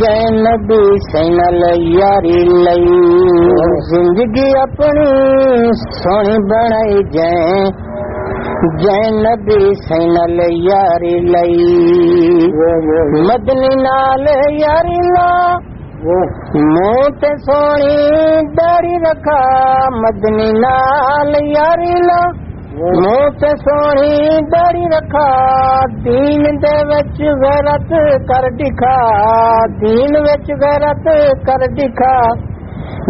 جے نبی سینل یاری لئی زندگی اپنی سونی بنائی جے جے نبی سینل یاری لئی مدنی نال یاری لا منہ تے سونی داڑی رکھا مدنی نال یاری لا منہ تے سونی داڑی رکھا دین دے وچ غیرت کر دکھا، دین وچ غیرت کر دکھا،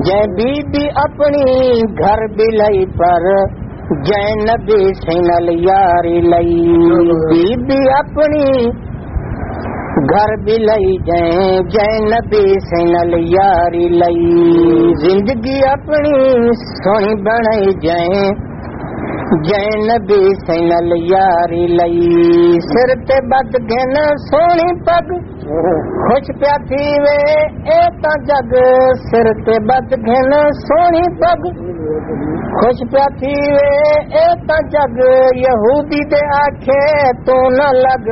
جے بی بی اپنی گھر بھی لئی پر، جے نبی سینل یاری لئی۔ بی بی اپنی گھر بھی لئی جائیں جے نبی سینل یاری لئی۔ زندگی اپنی سونی بنائی جائیں جے نبی سینل یاری لئی سر تے بد گن سونی پگ خوش پیا تھی وے اے تا جگ سر تے بد گن سونی پگ خوش پیا تھی وے اے تا جگ یہودی دے آکھے تو نہ لگ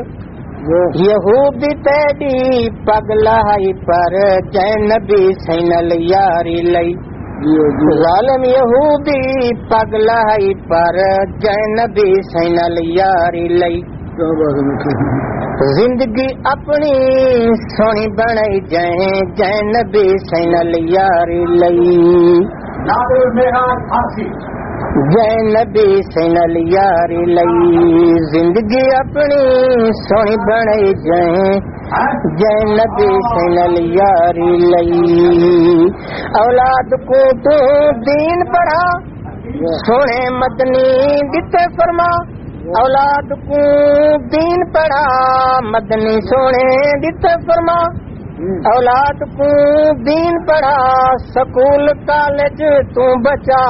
یہودی تیری پگ لائی پر جے نبی سینل یاری لئی ظالم یہودی پگ لائی پر جے نبی سینل یاری لئی۔ زندگی اپنی سونی بنائی جائیں جے نبی سینل یاری لئی۔ جے نبی سینل یاری لئی۔ زندگی اپنی سونی بنائی جائیں جے نبی سینل یاری لئی۔ اولاد کو تو دین پڑھا، سونے مدنی دتے فرما۔ اولاد کو دین پڑھا، مدنی سونے دتے فرما۔ اولاد کو دین پڑھا، سکول کالج تو بچا۔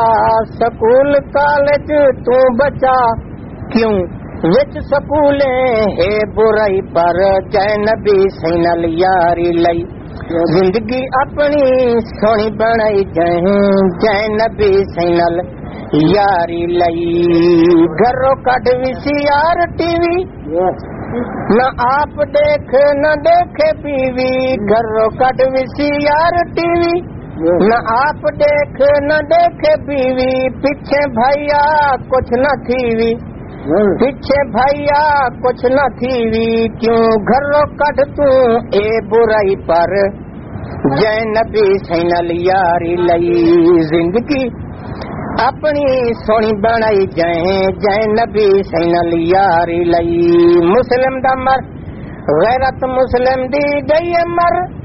سکول کالج تو بچا۔ کیوں؟ وچ سکولیں ہے برائی پر جے نبی سینل یاری لئی۔ زندگی اپنی سونی بنائی جائیں جے نبی سینل یاری لئی۔ گھروں کٹ وی یار ٹی وی۔ نہ آپ دیکھ نہ دیکھے بیوی گھروں کٹ وی یار ٹی وی۔ نہ آپ دیکھ نہ دیکھے بیوی پیچھے بھیا کچھ نہ تھی وی۔ پیچھے بھیا، کچھ نہ تھی وی، کیوں گھروں کٹ تو اے برائی پر؟ جے نبی سینل یاری لئی زندگی۔ اپنی سونی بنائی جائیں جے نبی سینل یاری لئی۔ مسلم دا مر، غیرت مسلم دی گئی مر۔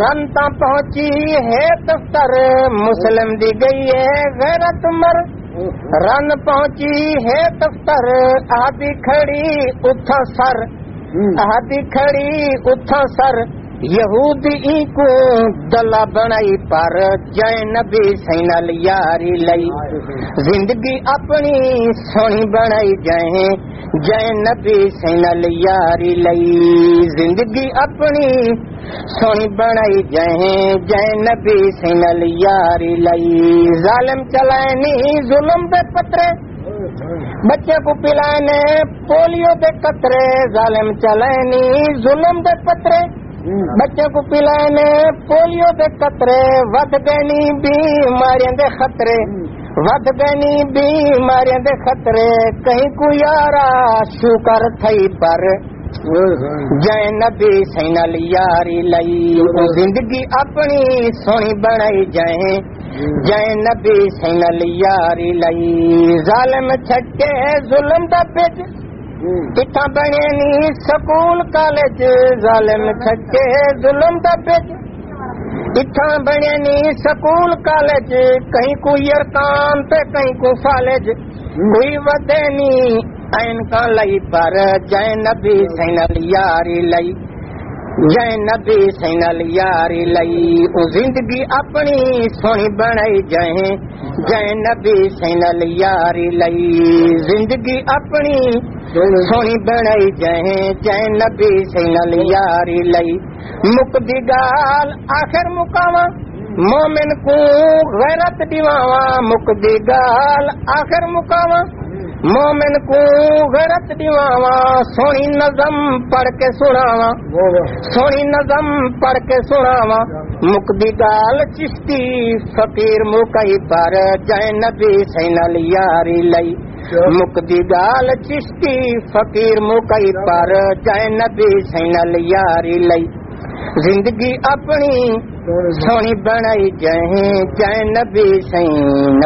رن تا پہنچی ہے دفتر، مسلم دی گئی ہے غیرت مر۔ رن پہنچی ہے دفتر آدھی کھڑی اتھا سر آدھی کھڑی اتھا سر یہودی کو دلا بنائی پر جے نبی سینل یاری لئی۔ زندگی اپنی سونی بنائی جائیں جے نبی سینل یاری لئی۔ زندگی اپنی سونی بنائی جائیں جے نبی سینل یاری لئی۔ ظالم چلائے نہیں ظلم دے پترے۔ بچے کو پلانے، پولیو دے قطرے۔ ظالم چلائے نہیں ظلم دے پترے۔ بچے کو پلانے، پولیو دے قطرے، ود گنی بیماریاں دے خطرے، ود گنی بیماریاں دے خطرے، کہیں کو یارا شکر تھئی پر۔ جے نبی سینل یاری لئی زندگی اپنی سونی بنائی جائیں۔ جے نبی سینل یاری لئی، ظالم چھٹے ظلم دا پج کتنا بنے نی سکول کالج ظالم چھٹے ظلم دا پج اتھا بنے نی سکول کالج، کہیں کو یرکان تے کہیں کو فالج۔ کوئی ودے نی این کا لئی پر جے نبی سینل یاری لئی۔ نبی سینل یاری لئی، او زندگی اپنی سونی بنائی جائیں جے نبی سینل یاری لئی، زندگی اپنی سونی بنائی جائیں جے نبی سینل یاری لئی، مک دی گال آخر مکاواں مومن کو غیرت دیواواں مک دی گال آخر مکاواں مومن کو غرت دیواوا سونی نظم پڑھ کے سناوا سونی نظم پڑھ کے سناوا مکدی گال چشتی فقیر مکئی پر جائے نبی سینل یاری لئی۔ مکدی گال چشتی فقیر مکئی پر جائے نبی سینل یاری لئی۔ زندگی اپنی سونی بنائی جائیں جائے نبی سینل